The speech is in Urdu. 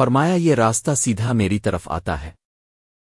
فرمایا یہ راستہ سیدھا میری طرف آتا ہے۔